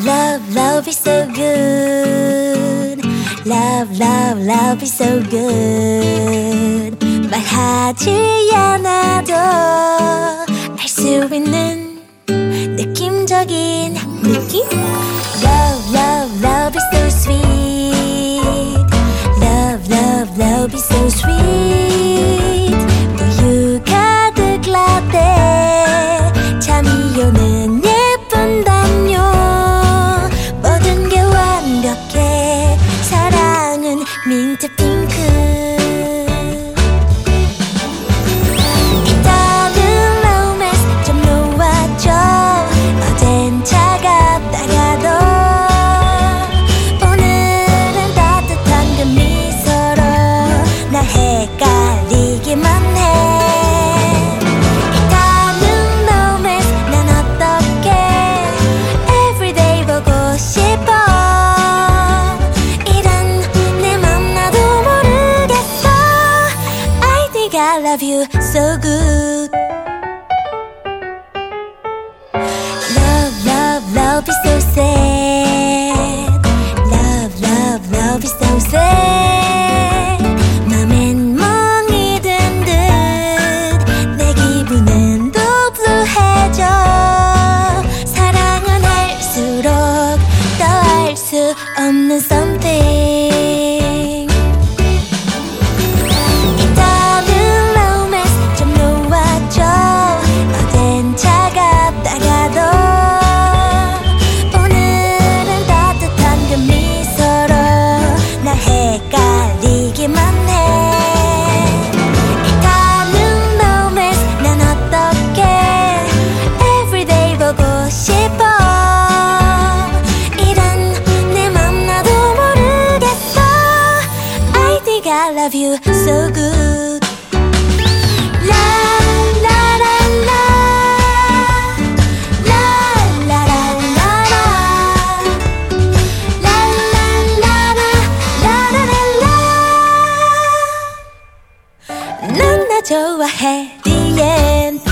love, love, love is so good. Love, love, love is so good. 말하지 않아도 알 수 있는 느낌적인 느낌. 明着。love you so good. Love, love, love is so sad. Love, love, love is so sad. 듯내 기분은 더 블루해져. 사랑은 할수록 더수 없는 something. love you so good. 좋아해 the end.